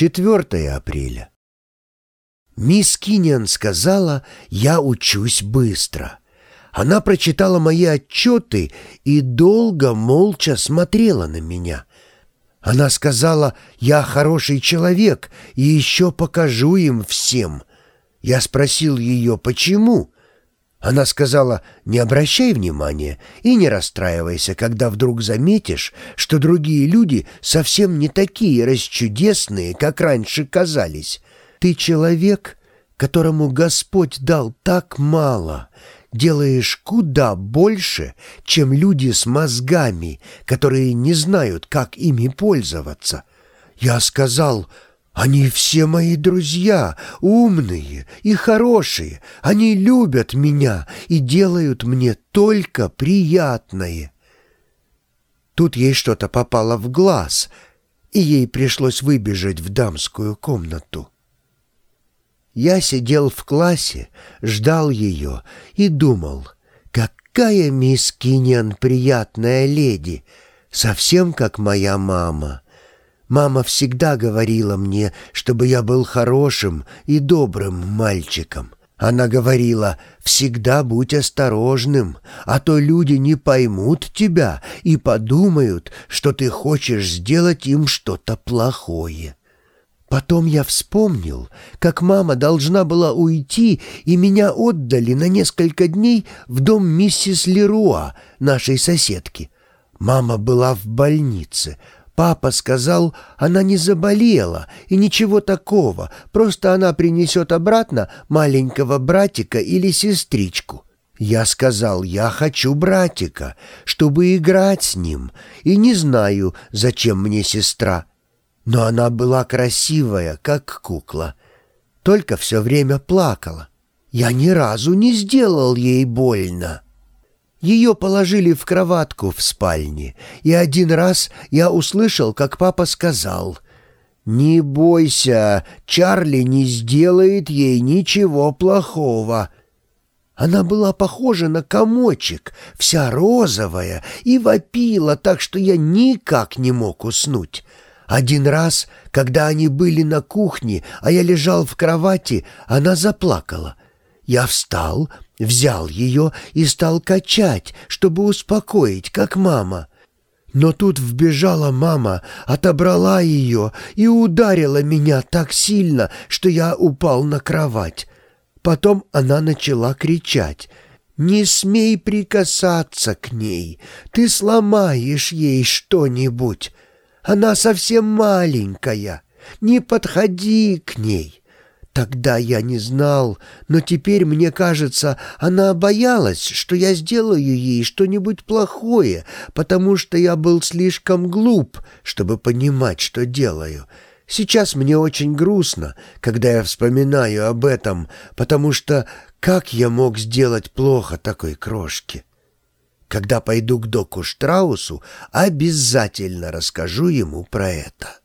4 апреля. Мисс Киниан сказала, я учусь быстро. Она прочитала мои отчеты и долго молча смотрела на меня. Она сказала, я хороший человек и еще покажу им всем. Я спросил ее, почему? Она сказала, не обращай внимания и не расстраивайся, когда вдруг заметишь, что другие люди совсем не такие расчудесные, как раньше казались. Ты человек, которому Господь дал так мало, делаешь куда больше, чем люди с мозгами, которые не знают, как ими пользоваться. Я сказал, они все мои друзья, умные и хорошие. Они любят меня и делают мне только приятное. Тут ей что-то попало в глаз, и ей пришлось выбежать в дамскую комнату. Я сидел в классе, ждал ее и думал, какая мисс Киньян приятная леди, совсем как моя мама. Мама всегда говорила мне, чтобы я был хорошим и добрым мальчиком. Она говорила, всегда будь осторожным, а то люди не поймут тебя и подумают, что ты хочешь сделать им что-то плохое. Потом я вспомнил, как мама должна была уйти, и меня отдали на несколько дней в дом миссис Леруа, нашей соседки. Мама была в больнице, Папа сказал, она не заболела и ничего такого, просто она принесет обратно маленького братика или сестричку. Я сказал, я хочу братика, чтобы играть с ним, и не знаю, зачем мне сестра. Но она была красивая, как кукла, только все время плакала. Я ни разу не сделал ей больно. Ее положили в кроватку в спальне, и один раз я услышал, как папа сказал «Не бойся, Чарли не сделает ей ничего плохого». Она была похожа на комочек, вся розовая, и вопила так, что я никак не мог уснуть. Один раз, когда они были на кухне, а я лежал в кровати, она заплакала. Я встал, взял ее и стал качать, чтобы успокоить, как мама. Но тут вбежала мама, отобрала ее и ударила меня так сильно, что я упал на кровать. Потом она начала кричать. «Не смей прикасаться к ней, ты сломаешь ей что-нибудь. Она совсем маленькая, не подходи к ней». Тогда я не знал, но теперь, мне кажется, она боялась, что я сделаю ей что-нибудь плохое, потому что я был слишком глуп, чтобы понимать, что делаю. Сейчас мне очень грустно, когда я вспоминаю об этом, потому что как я мог сделать плохо такой крошке? Когда пойду к доку Штраусу, обязательно расскажу ему про это.